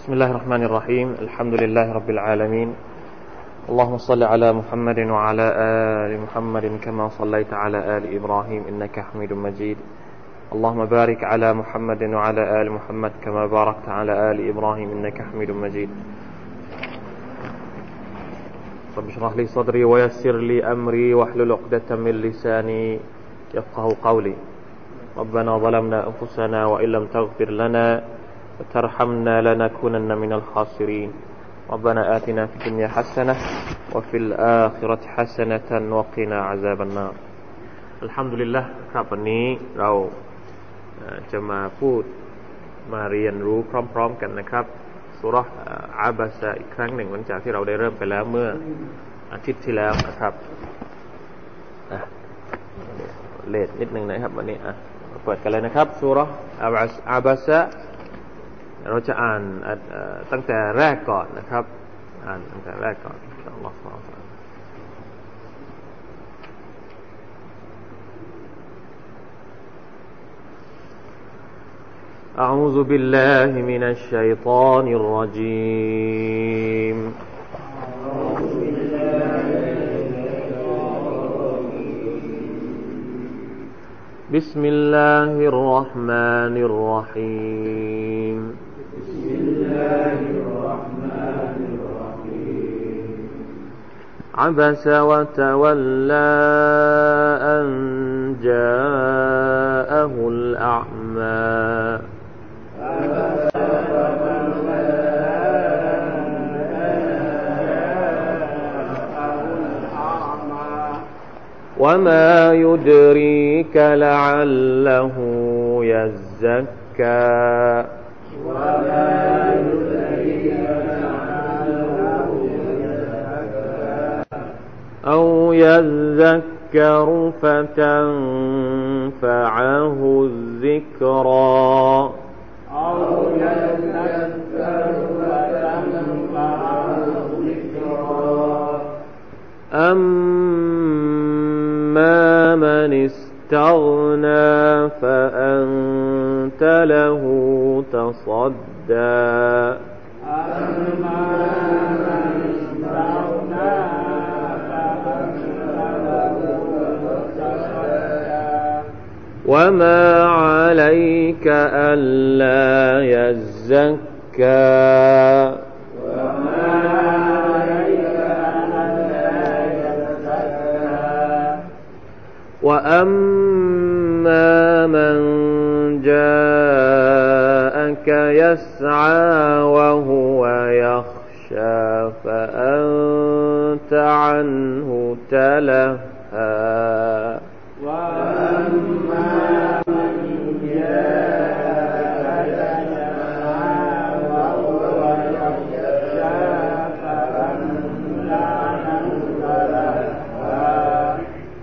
بسم الله الرحمن الرحيم. الحمد لله رب العالمين. اللهم صل على محمد وعلى آل محمد كما صليت على آل إبراهيم إنك حميد مجيد. اللهم بارك على محمد وعلى آل محمد كما باركت على آل إبراهيم إنك حميد مجيد. رب اشرح لي صدري ويسر لي أمري واحلل عقدة من لساني يفقه قولي. ربنا ظلمنا أنفسنا وإن لم تغفر لنا وترحمنا لنكونن من الخاسرين ربنا آتنا في الدنيا حسنة وفي الآخرة حسنة وقنا عذاب النار الحمد لله ครับวันนี้เราจะมาพูดมาเรียนรู้พร้อมๆกันนะครับสุรอาบาซาอีกครั้งหนึ่งหลังจากที่เราได้เริ่มไปแล้วเมื่ออาทิตย์ที่แล้วนะครับเลทนิดหนึ่งนะครับวันนี้อ่ะเปิดกันเลยนะครับสุรอาบาซา เราจะอ่านตั้งแต่แรกก่อนนะครับ อ่านตั้งแต่แรกก่อนอัลลอฮฺ أعوذ بالله من الشيطان الرجيم بسم الله الرحمن الرحيم عبس وتولى أن جاءه الأعمى. وما يدريك لعله يزكى. وما أو يذكر فتنفعه الذكرى. أو يذكر فتنفعه الذكرى. أما من استغنى فأنت له تصدى. أما وما عليك ألا يزكى وما عليك ألا يزكى وأما من جاءك يسعى وهو يخشى فأنت عنه تلهى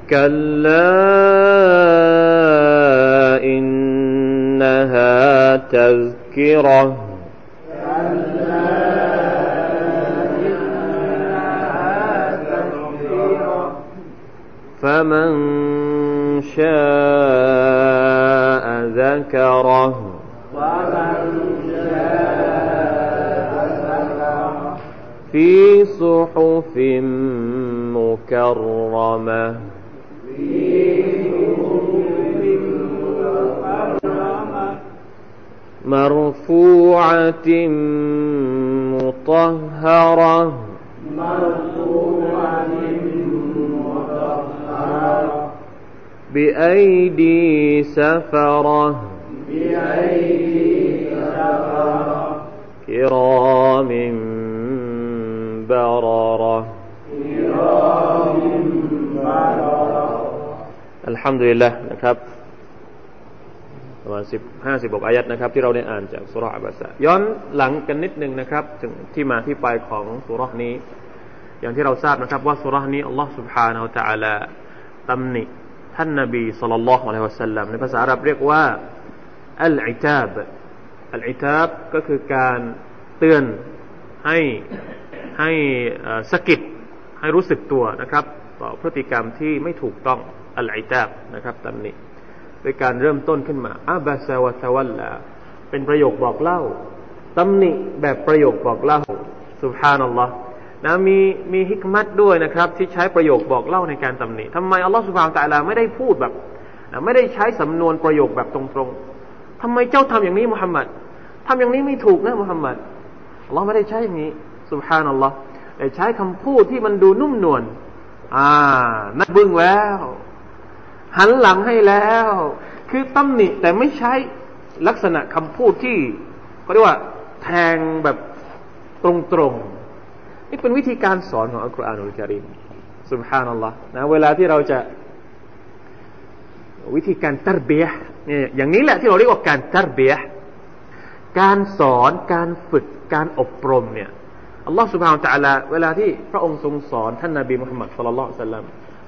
كلا إنها تذكرة فمن شاء ذكره في صحف مكرمة مرفوعة مطهرة. بأيدي سفرة. كرام بررة. الحمد لله นะครับประมาณสิบห้าสิบกอายัดนะครับ ที่เราได้อ่านจากสุรอับาสะย้อนหลังกันนิดนึงนะครับ ถึงที่มาที่ไปของสุรนี้ อย่างที่เราทราบนะครับ ว่าสุรนี้อัลลอฮ์ سبحانه และ تعالى ตำหนิท่านนบีสุลต่านละฮ์อะลัยฮิวะสัลลัมในภาษาอาหรับเรียกว่าอัลอิตาบอัลอิตาบก็คือการเตือนให้ให้สกิดให้รู้สึกตัวนะครับ ต่อพฤติกรรมที่ไม่ถูกต้อง อัลอิตาบนะครับตำหนิโดยการเริ่มต้นขึ้นมาอาบาซาวะตะวัลลาเป็นประโยคบอกเล่าตำหนิแบบประโยคบอกเล่าสุภานัลลอฮ์นะมีมีฮิกมัตด้วยนะครับ ที่ใช้ประโยคบอกเล่าในการตำหนิทำไมอัลลอฮ์สุบฮานตะลาไม่ได้พูดแบบไม่ได้ใช้สำนวนประโยคแบบตรงๆทำไมเจ้าทำอย่างนี้มุฮัมมัดทำอย่างนี้ไม่ถูกนะมุฮัมมัดอัลลอฮ์ไม่ได้ใช้อย่างนี้สุบฮานัลลอฮ์แต่ใช้คำพูดที่มันดูนุ่มนวลอ่านักบึ้งแล้ว หันหลังให้แล้ว คือตำหนิแต่ไม่ใช้ลักษณะคำพูดที่เขาเรียกว่าแทงแบบตรงๆ นี่เป็นวิธีการสอนของอัลกุรอานอุลกิริมสุบฮานัลลอฮ์นะเวลาที่เราจะวิธีการตัรเบียเนี่ยอย่างนี้แหละที่เราเรียกว่าการตัรเบียการสอนการฝึกการอบรมเนี่ยอัลลอฮฺสุบฮานตะอัลาเวลาที่พระองค์ทรงสอนท่านนาบีมุฮัมมัดสุลลัลสัลลัม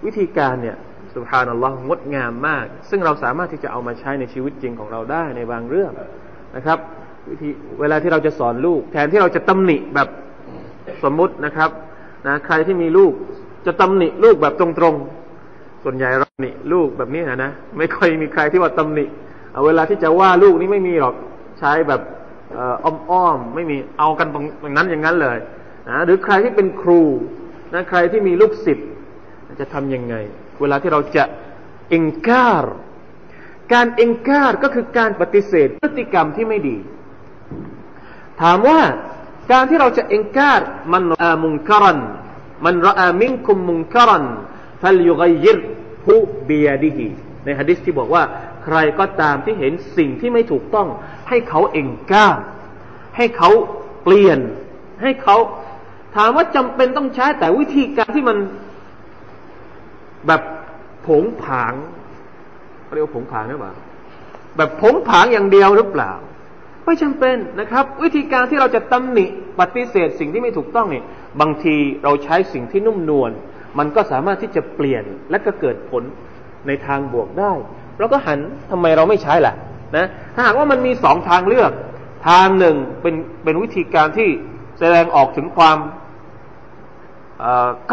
วิธีการเนี่ย สุฮานัลลอฮ์งดงามมาก ซึ่งเราสามารถที่จะเอามาใช้ในชีวิตจริงของเราได้ในบางเรื่องนะครับ วิธีเวลาที่เราจะสอนลูก แทนที่เราจะตำหนิแบบสมมุตินะครับนะใครที่มีลูกจะตำหนิลูกแบบตรงๆ ส่วนใหญ่เราหนิลูกแบบนี้นะไม่ค่อยมีใครที่ว่าตำหนิเวลาที่จะว่าลูกนี่ไม่มีหรอกใช้แบบอ้อมๆไม่มีเอากันตรงนั้นอย่างนั้นเลยนะหรือใครที่เป็นครูนะใครที่มีลูกศิษย์จะทำยังไง เวลาที่เราจะเองการ การเองการก็คือการปฏิเสธพฤติกรรมที่ไม่ดี ถามว่าการที่เราจะเองการมันอามุงคารันมันรอามิงคุมมุงคารันฟัลยุกยิรผู้เบียดีฮีในฮะดิษที่บอกว่า ใครก็ตามที่เห็นสิ่งที่ไม่ถูกต้อง ให้เขาเองก้าให้เขาเปลี่ยน ให้เขา ถามว่าจำเป็นต้องใช้แต่วิธีการที่มัน แบบผงผางเรียกว่าผงผางหรือเปล่าแบบผงผางอย่างเดียวหรือเปล่า ไม่จำเป็นนะครับ วิธีการที่เราจะตำหนิปฏิเสธสิ่งที่ไม่ถูกต้องเนี่ยบางทีเราใช้สิ่งที่นุ่มนวลมันก็สามารถที่จะเปลี่ยนและก็เกิดผลในทางบวกได้เราก็หันทำไมเราไม่ใช้ล่ะนะถ้าหากว่ามันมีสองทางเลือก ทางหนึ่งเป็นเป็นวิธีการที่แสดงออกถึงความ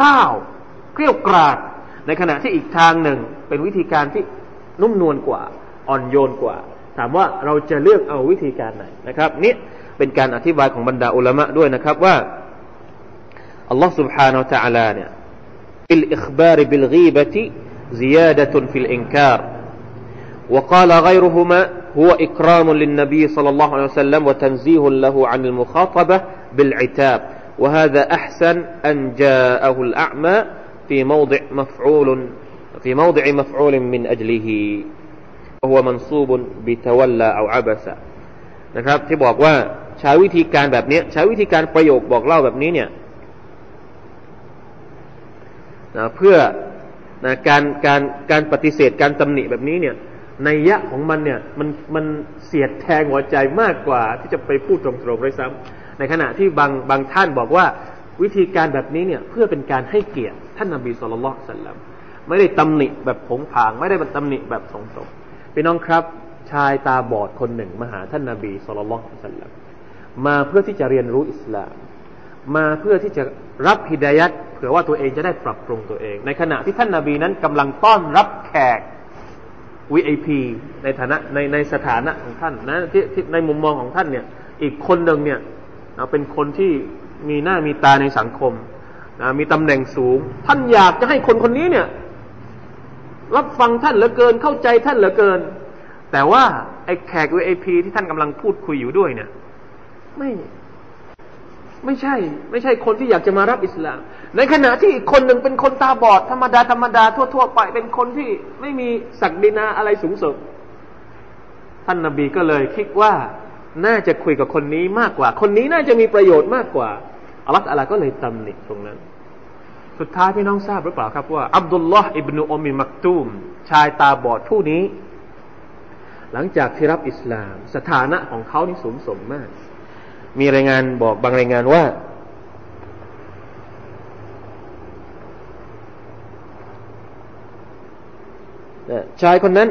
ก้าวเกลี้ยกราด ในขณะที่อีกทางหนึ่ง เป็นวิธีการที่นุ่มนวลกว่า อ่อนโยนกว่า ถามว่าเราจะเลือกเอาวิธีการไหนนะครับนี่เป็นการอธิบายของบรรดาอุลามะด้วยนะครับว่าอัลลอฮ์ سبحانه และ تعالى เนี่ย بالإخبار بالغيبة زيادة في الإنكار وقال غيرهما هو إكرام للنبي صلى الله عليه وسلم وتنزيه له عن المخاطبة بالعتاب وهذا أحسن أن جاءه الأعمى في موضع مفعول في موضع مفعول من أجله وهو منصوب بتولى أو عبس นะครับที่บอกว่าใช้วิธีการแบบนี้ใช้วิธีการประโยคบอกเล่าแบบนี้เนี่ยนะเพื่อนะการการการปฏิเสธการตำหนิแบบนี้เนี่ยในยะของมันเนี่ยมันมันเสียดแทงหัวใจมากกว่า ที่จะไปพูดตรงๆเลยซ้ำในขณะที่บางบางท่านบอกว่าวิธีการแบบนี้เนี่ยเพื่อเป็นการให้เกียรติ ท่านนบีสุลต่านสัลลัมไม่ได้ตำหนิแบบผงผาง ไม่ได้ตำหนิแบบสงสงพี่น้องครับ ชายตาบอดคนหนึ่งมาหาท่านนบีสุลต่านสัลลัมมาเพื่อที่จะเรียนรู้อิสลาม มาเพื่อที่จะรับฮิดายัดเผื่อว่าตัวเองจะได้ปรับปรุงตัวเอง ในขณะที่ท่านนาบีนั้นกำลังต้อนรับแขก VIP ในฐานะในในสถานะของท่านนะที่ที่ในมุมมองของท่านเนี่ย อีกคนหนึ่งเนี่ยเป็นคนที่มีหน้ามีตาในสังคม นะมีตำแหน่งสูง ท่านอยากจะให้คนคนนี้เนี่ย รับฟังท่านเหลือเกินเข้าใจท่านเหลือเกิน แต่ว่าไอ้แขก VIP ที่ท่านกำลังพูดคุยอยู่ด้วยเนี่ย ไม่ ไม่ใช่ ไม่ใช่คนที่อยากจะมารับอิสลาม ในขณะที่อีกคนหนึ่งเป็นคนตาบอด ธรรมดาธรรมดาทั่วๆไป เป็นคนที่ไม่มีศักดินาอะไรสูงสุดท่านนาบีก็เลยคิดว่าน่าจะคุยกับคนนี้มากกว่า คนนี้น่าจะมีประโยชน์มากกว่าอัลลอฮฺอะลาก็เลยตำหนิตรงนั้น สุดท้ายพี่น้องทราบหรือเปล่าครับว่าอับดุลลอฮ์อิบนุอมิมักตูมชายตาบอดผู้นี้ หลังจากที่รับอิสลาม สถานะของเขานี่สูงส่งมากมีรายงานบอกบางรายงานว่าชายคนนั้น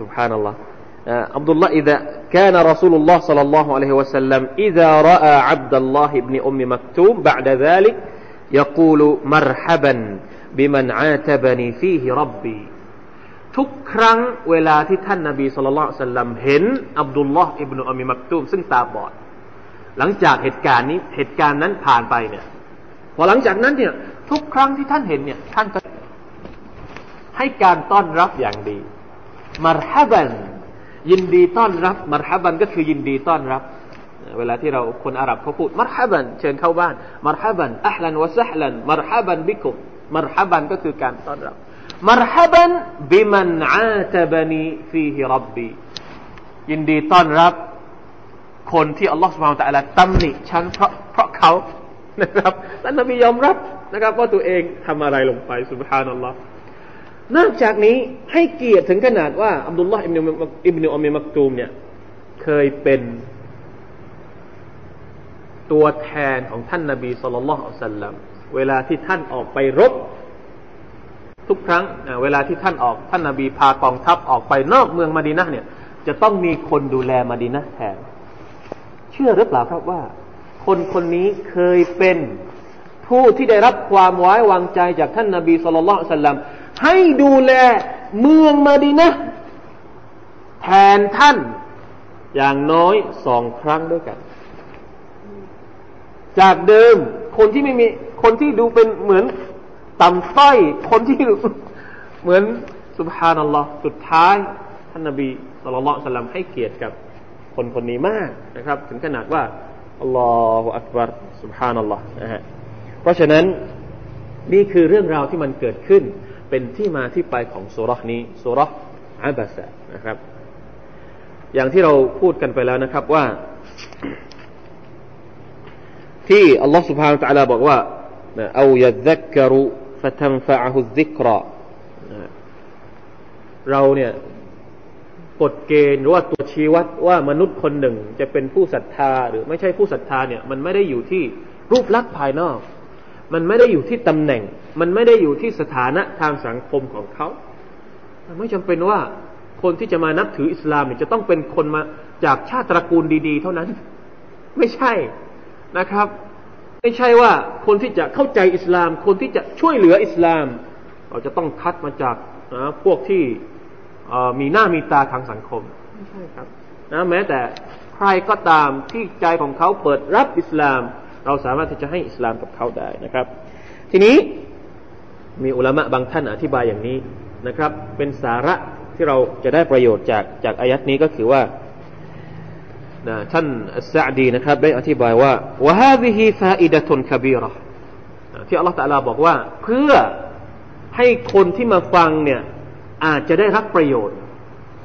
سبحان الله عبد الله إذا كان رسول الله صلى الله عليه وسلم إذا رأى عبد الله بن أم مكتوم بعد ذلك يقول مرحبا بمن عاتبني فيه ربي ทุกครั้งเวลาที่ท่านนาบีสุลต่านเห็นอับดุลลอฮ์อิบนุอัมิมักตูมซึ่งตาบอด หลังจากเหตุการณ์นี้เหตุการณ์นั้นผ่านไปเนี่ย พอหลังจากนั้นเนี่ย ทุกครั้งที่ท่านเห็นเนี่ย ท่านก็ให้การต้อนรับอย่างดีมารฮับันยินดีต้อนรับมารฮับันก็คือยินดีต้อนรับ เวลาที่เราคนอาหรับเขาพูดมารฮับันเชิญเข้าบ้านมารฮับันอัลลันวะซัฮลันมารฮับันบิกุมมารฮับันก็คือการต้อนรับมารฮับันบิมันอาตบนีฟีฮิรับบียินดีต้อนรับ คนที่อัลลอฮฺสุบฮานตะอัลาตำหนิฉันเพราะเพราะเขานะครับท่านนบียอมรับนะครับ ว่าตัวเองทำอะไรลงไปสุบฮานัลลอฮ์นอกจากนี้ให้เกียรติถึงขนาดว่าอับดุลลาห์อิบนุอิบนุอัมมีมักตูมเนี่ยเคยเป็น ตัวแทนของท่านนาบีสุลต่านอัลสัลลัมเวลาที่ท่านออกไปรบ ทุกครั้งเวลาที่ท่านออกท่านนาบีพากองทัพออกไปนอกเมืองมาดีนะเนี่ย จะต้องมีคนดูแลมาดีนะแทน เชื่อหรือเปล่าครับว่า คนคนนี้เคยเป็นผู้ที่ได้รับความไว้วางใจจากท่านนาบีสุลต่านสัลลัมให้ดูแลเมืองมาดีนะแทนท่านอย่างน้อยสองครั้งด้วยกัน จากเดิม คนที่ไม่มีคนที่ดูเป็นเหมือนต่ำต้อย คนที่เหมือนสุบฮานัลลอฮ์สุดท้าย ท่านนบีสุลต่านสลลัมให้เกียรติกับคนคนนี้มากนะครับ ถึงขนาดว่าอัลลอฮฺอักบารสุบฮานัลลอฮ์นะฮะเพราะฉะนั้นนี่คือเรื่องราวที่มันเกิดขึ้น เป็นที่มาที่ไปของสุรษนี้สุรษอับาสะนะครับ อย่างที่เราพูดกันไปแล้วนะครับว่า ที่อัลลอฮฺ سبحانه และ تعالى บอกว่าเอายาดักกรุฟะทัมฟะฮุซิกรอเราเนี่ยกฎเกณฑ์หรือว่าตัวชี้วัดว่ามนุษย์คนหนึ่งจะเป็นผู้ศรัทธาหรือไม่ใช่ผู้ศรัทธาเนี่ย มันไม่ได้อยู่ที่รูปลักษณ์ภายนอก มันไม่ได้อยู่ที่ตำแหน่ง มันไม่ได้อยู่ที่สถานะทางสังคมของเขาไม่จำเป็นว่าคนที่จะมานับถืออิสลามเนี่ยจะต้องเป็นคนมาจากชาติตระกูลดี ๆ เท่านั้น ไม่ใช่ นะครับ ไม่ใช่ว่าคนที่จะเข้าใจอิสลาม คนที่จะช่วยเหลืออิสลาม เราจะต้องคัดมาจากนะพวกที่มีหน้ามีตาทางสังคมไม่ใช่ครับนะแม้แต่ใครก็ตามที่ใจของเขาเปิดรับอิสลาม เราสามารถที่จะให้อิสลามกับเขาได้นะครับ ทีนี้มีอุลามะบางท่านอธิบายอย่างนี้นะครับ เป็นสาระที่เราจะได้ประโยชน์จากจากอายัดนี้ก็คือว่า ท่านอัสซาดีนะครับ ได้อธิบายว่าวะฮาบิฮิฟาอิดะตุนคบีระที่อัลลอฮฺตะลาบอกว่า เพื่อให้คนที่มาฟังเนี่ยอาจจะได้รับประโยชน์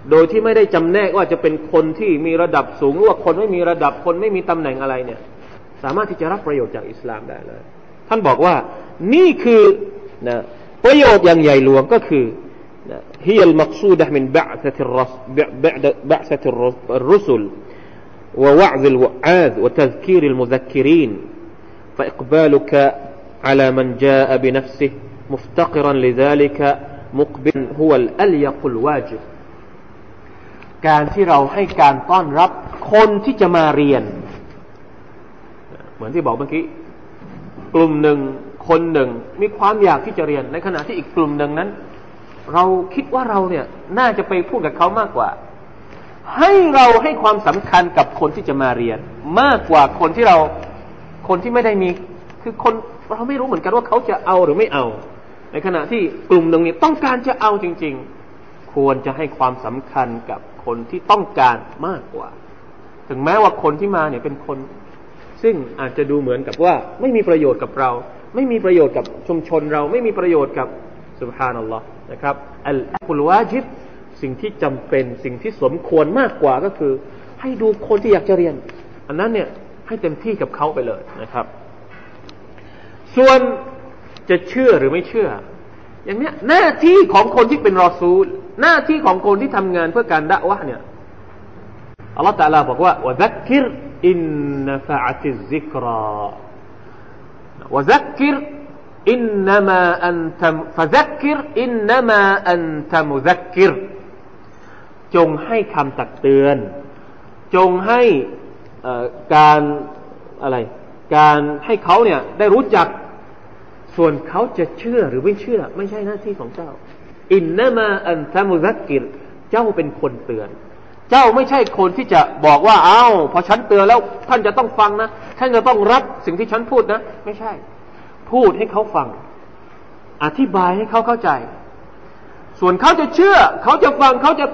โดยที่ไม่ได้จำแนกว่าจะเป็นคนที่มีระดับสูงหรือว่าคนไม่มีระดับคนไม่มีตำแหน่งอะไรเนี่ยสามารถที่จะรับประโยชน์จากอิสลามได้เลย ท่านบอกว่า นี่คือนะประโยชน์อย่างใหญ่หลวงก็คือ هي المقصودة من بعثة الرس بعد بعثة الرسل ووعظ الوعاظ وتذكير المذكرين فإقبالك على من جاء بنفسه مفتقرا لذلك مقبل هو الأليق الواجب การที่เราให้การต้อนรับคนที่จะมาเรียนเหมือนที่บอกเมื่อกี้ กลุ่มหนึ่งคนหนึ่งมีความอยากที่จะเรียน ในขณะที่อีกกลุ่มหนึ่งนั้น เราคิดว่าเราเนี่ยน่าจะไปพูดกับเขามากกว่า ให้เราให้ความสำคัญกับคนที่จะมาเรียน มากกว่าคนที่เราคนที่ไม่ได้มี คือคนเราไม่รู้เหมือนกันว่าเขาจะเอาหรือไม่เอา ในขณะที่กลุ่มหนึ่งนี้ต้องการจะเอาจริง ๆ ควรจะให้ความสำคัญกับคนที่ต้องการมากกว่า ถึงแม้ว่าคนที่มาเนี่ยเป็นคน ซึ่งอาจจะดูเหมือนกับว่า ไม่มีประโยชน์กับเรา ไม่มีประโยชน์กับชุมชนเราไม่มีประโยชน์กับสุบฮานัลลอฮ์นะครับอัลกุลวาจิบ สิ่งที่จำเป็นสิ่งที่สมควรมากกว่าก็คือ ให้ดูคนที่อยากจะเรียน อันนั้นเนี่ยให้เต็มที่กับเขาไปเลยนะครับ ส่วนจะเชื่อหรือไม่เชื่อ อย่างเนี้ยหน้าที่ของคนที่เป็นรอซูล หน้าที่ของคนที่ทำงานเพื่อการด่าวะเนี่ยอัลลอฮฺตะลาบอกว่าوذكر إن نفعت الذكرى وذكر إنما أنت م فذكر إنما أنت مذكر จงให้คำตักเตือน จงให้การอะไร การให้เขาเนี่ยได้รู้จักส่วนเขาจะเชื่อหรือไม่เชื่อ ไม่ใช่หน้าที่ของเจ้า อินนามาอันตมุซักกิรเจ้าเป็นคนเตือน เจ้าไม่ใช่คนที่จะบอกว่าเอา้าพอฉันเตือนแล้วท่านจะต้องฟังนะท่านจะต้องรับสิ่งที่ฉันพูดนะ ไม่ใช่ พูดให้เขาฟัง อธิบายให้เขาเข้าใจ ส่วนเขาจะเชื่อ เขาจะฟังเขาจะ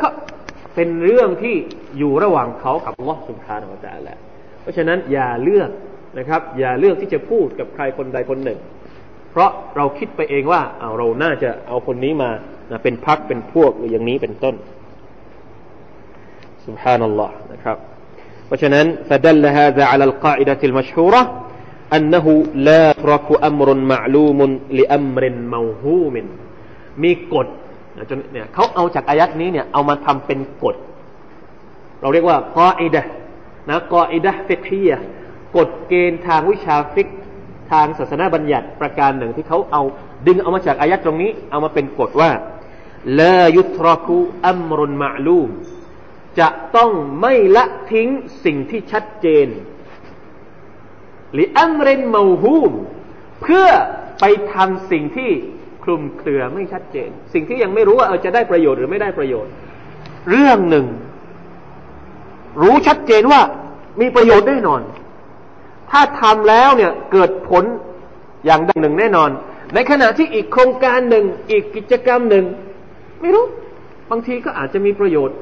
เป็นเรื่องที่อยู่ระหว่างเขากับอัลลอฮ์สุบฮานาอัลลอฮ์เพราะฉะนั้นอย่าเลือกนะครับ อย่าเลือกที่จะพูดกับใครคนใดคนหนึ่ง เพราะเราคิดไปเองว่าเอาเราน่าจะเอาคนนี้มานะเป็นพักเป็นพวกหรืออย่างนี้เป็นต้น سبحان الله นะครับเพราะฉะนั้น فدل هذا على القاعدة المشهورة أنه لا يترك أمر معلوم لأمر موهوم มีกฎ จนเนี่ยเขาเอาจากอายัดนี้เนี่ยเอามาทำเป็นกฎ เราเรียกว่ากออิดะนะกออิดะฟิกฮียกฎเกณฑ์ทางวิชาฟิกทางศาสนาบัญญัติประการหนึ่งที่เขาเอาดึงเอามาจากอายัดตรงนี้ เอามาเป็นกฎว่าلا يترك أمر معلومจะต้องไม่ละทิ้งสิ่งที่ชัดเจน لأمر موهومเพื่อไปทำสิ่งที่ คลุมเครือไม่ชัดเจน สิ่งที่ยังไม่รู้ว่าเออจะได้ประโยชน์หรือไม่ได้ประโยชน์ เรื่องหนึ่ง รู้ชัดเจนว่ามีประโยชน์แน่นอน ถ้าทำแล้วเนี่ยเกิดผลอย่างดังหนึ่งแน่นอน ในขณะที่อีกโครงการหนึ่ง อีกกิจกรรมหนึ่ง ไม่รู้ บางทีก็อาจจะมีประโยชน์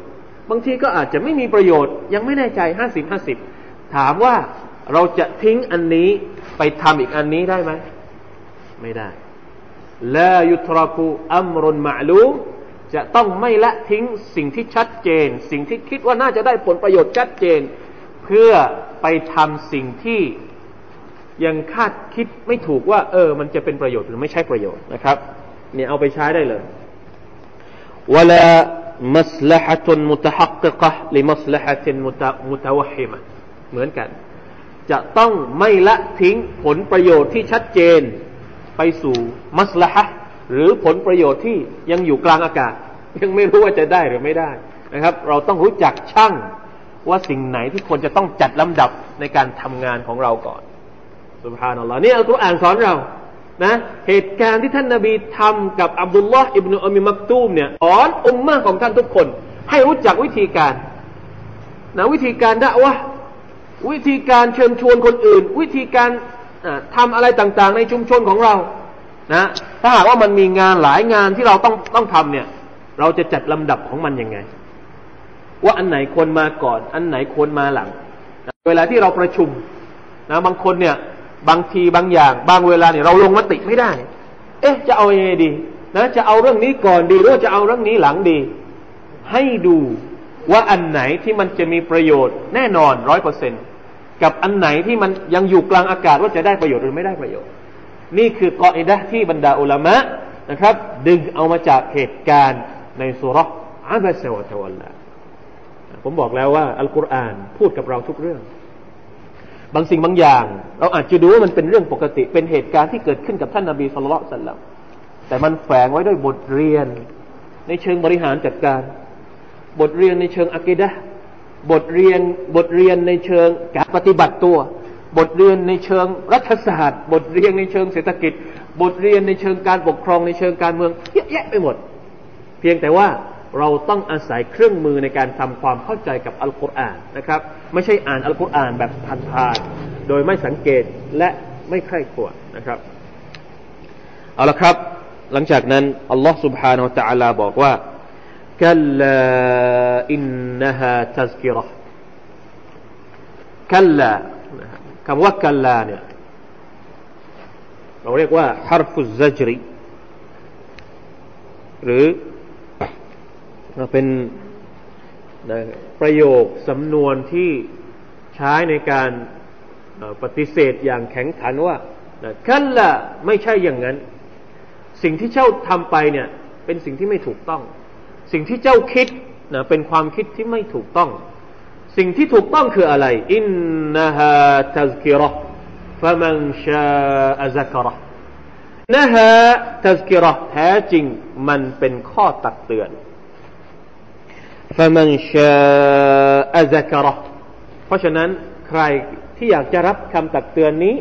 บางทีก็อาจจะไม่มีประโยชน์ ยังไม่แน่ใจห้าสิบห้าสิบถามว่าเราจะทิ้งอันนี้ไปทำอีกอันนี้ได้ไหม ไม่ได้ ลายุทรกูอัมรุนมะลูจะต้องไม่ละทิ้งสิ่งที่ชัดเจน สิ่งที่คิดว่าน่าจะได้ผลประโยชน์ชัดเจน เพื่อไปทำสิ่งที่ยังคาดคิดไม่ถูกว่า เออ มันจะเป็นประโยชน์หรือไม่ใช่ประโยชน์นะครับเนี่ยเอาไปใช้ได้เลย ولا مصلحة متحققة لمصلحة متوهمة เหมือนกัน จะต้องไม่ละทิ้งผลประโยชน์ที่ชัดเจน ไปสู่มัสละฮะหรือผลประโยชน์ที่ยังอยู่กลางอากาศ ยังไม่รู้ว่าจะได้หรือไม่ได้นะครับ เราต้องรู้จักช่างว่าสิ่งไหนที่ควรจะต้องจัดลำดับในการทำงานของเราก่อนสุบฮานัลลอฮ์นี่อัลกุรอานสอนเรานะเหตุการณ์ที่ท่านนาบีทำกับอับดุลลอฮ์อิบนุอัมิมักตูมเนี่ยสอนอุมมะของท่านทุกคน ให้รู้จักวิธีการนะวิธีการด่าวะวิธีการเชิญชวนคนอื่น วิธีการทำอะไรต่างๆ ในชุมชนของเรา นะถ้าหากว่ามันมีงานหลายงานที่เราต้องต้องทำเนี่ย เราจะจัดลำดับของมันยังไง ว่าอันไหนควรมาก่อน อันไหนควรมาหลังเวลาที่เราประชุมนะบางคนเนี่ย บางทีบางอย่าง บางเวลาเนี่ยเราลงมติไม่ได้ เอ๊ะ จะเอายังไงดีนะจะเอาเรื่องนี้ก่อนดีหรือจะเอาเรื่องนี้หลังดี ให้ดูว่าอันไหนที่มันจะมีประโยชน์แน่นอนร้อยเปอร์เซ็นต์กับอันไหนที่มันยังอยู่กลางอากาศว่าจะได้ประโยชน์หรือไม่ได้ประโยชน์ นี่คือกออิดะที่บรรดาอุลามะนะครับ ดึงเอามาจากเหตุการณ์ในสุรษอาบะเซวะตะวันละผมบอกแล้วว่าอัลกุรอานพูดกับเราทุกเรื่อง บางสิ่งบางอย่าง เราอาจจะดูว่ามันเป็นเรื่องปกติ เป็นเหตุการณ์ที่เกิดขึ้นกับท่านนาบีสุลต่านละแต่มันแฝงไว้ด้วยบทเรียน ในเชิงบริหารจัดการ บทเรียนในเชิงอะกิดะบทเรียนบทเรียนในเชิงการปฏิบัติตัว บทเรียนในเชิงรัฐศาสตร์ บทเรียนในเชิงเศรษฐกิจ บทเรียนในเชิงการปกครองในเชิงการเมืองเยอะแยะไปหมด เพียงแต่ว่าเราต้องอาศัยเครื่องมือในการทำความเข้าใจกับอัลกุรอานนะครับ ไม่ใช่อ่านอัลกุรอานแบบผ่านๆโดยไม่สังเกตและไม่ใคร่ครวญนะครับเอาละครับ หลังจากนั้นอัลลอฮ์ سبحانه และ تعالى บอกว่ากัลลาอินนฮาตัซกิรกัลลา คำว่ากัลลาเนี่ยเราเรียกว่าฮารฟุซัจริหรือเป็นประโยคสำนวนที่ใช้ในการปฏิเสธอย่างแข็งขันว่าكلاไม่ใช่อย่างนั้น สิ่งที่เจ้าทำไปเนี่ย เป็นสิ่งที่ไม่ถูกต้อง สิ่งที่เจ้าคิดนะเป็นความคิดที่ไม่ถูกต้อง สิ่งที่ถูกต้องคืออะไรإنها تذكرة فمن شاء ذكره إنها تذكرةแท้จริงมันเป็นข้อตักเตือนฟะมันชาอัซักรอเพราะฉะนั้นใครที่อยากจะรับคำตักเตือนนี้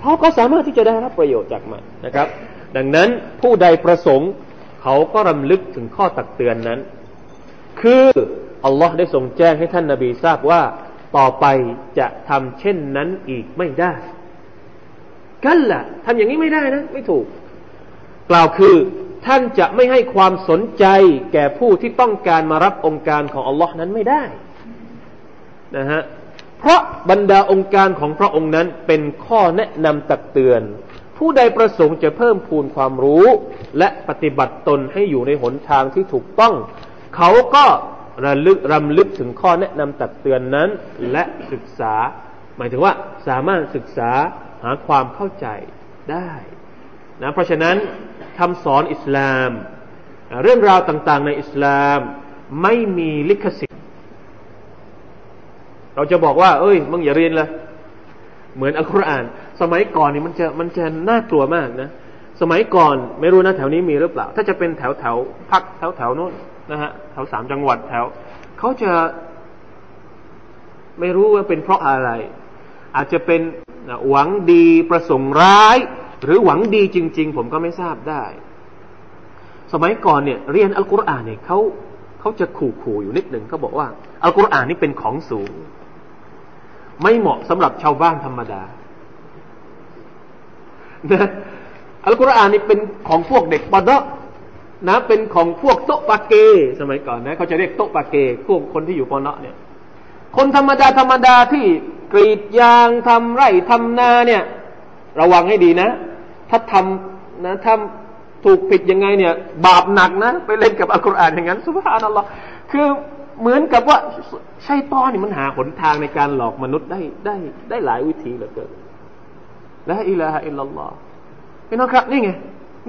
เขาก็สามารถที่จะได้รับประโยชน์จากมันนะครับ ดังนั้นผู้ใดประสงค์ เขาก็รำลึกถึงข้อตักเตือนนั้น คือ อัลลอฮ์ได้ทรงแจ้งให้ท่านนาบีทราบว่าต่อไปจะทำเช่นนั้นอีกไม่ได้ กันละ่ะทำอย่างนี้ไม่ได้นะ ไม่ถูก กล่าวคือท่านจะไม่ให้ความสนใจแก่ผู้ที่ต้องการมารับองค์การของอัลลอฮ์นั้นไม่ได้นะฮะเพราะบรรดาองค์การของพระองค์นั้นเป็นข้อแนะนำตักเตือน ผู้ใดประสงค์จะเพิ่มพูนความรู้ และปฏิบัติตนให้อยู่ในหนทางที่ถูกต้อง เขาก็ ระลึกรำลึกถึงข้อแนะนำตักเตือนนั้น และศึกษา หมายถึงว่าสามารถศึกษาหาความเข้าใจได้นะเพราะฉะนั้นคำสอนอิสลาม เรื่องราวต่างๆ ในอิสลามไม่มีลิขสิทธิ์ เราจะบอกว่า เอ้ยมึงอย่าเรียนเลยเหมือนอัลกุรอาน สมัยก่อนนี่มันจะมันจะน่ากลัวมากนะ สมัยก่อนไม่รู้นะแถวนี้มีหรือเปล่า ถ้าจะเป็นแถวแถวพักแถวแถวนู้น นะฮะแถวสามจังหวัดแถวเขาจะไม่รู้ว่าเป็นเพราะอะไร อาจจะเป็นหวังดีประสงค์ร้าย หรือหวังดีจริง ๆ ผมก็ไม่ทราบได้ สมัยก่อนเนี่ย เรียนอัลกุรอานเนี่ยเขาเขาจะขู่ๆอยู่นิดหนึ่งเขาบอกว่าอัลกุรอานนี่เป็นของสูง ไม่เหมาะสำหรับชาวบ้านธรรมดานะอัลกุรอานนี่เป็นของพวกเด็กปะดะ นะเป็นของพวกโตปาเก สมัยก่อนนะเขาจะเรียกโตปาเก พวกคนที่อยู่ปอนะเนี่ย คนธรรมดาธรรมดาที่กรีดยางทำไร่ทำนาเนี่ย ระวังให้ดีนะ ถ้าทำนะถ้าถูกผิดยังไงเนี่ย บาปหนักนะ ไปเล่นกับอัลกุรอานอย่างนั้นสุภาพนัลลอฮ์คือเหมือนกับว่าใช่ต้อนนี่มันหาหนทางในการหลอกมนุษย์ได้ได้ได้หลายวิธีเหลือเกินละอิลาฮะอิลลัลลอฮ์พี่น้องครับ นี่ไง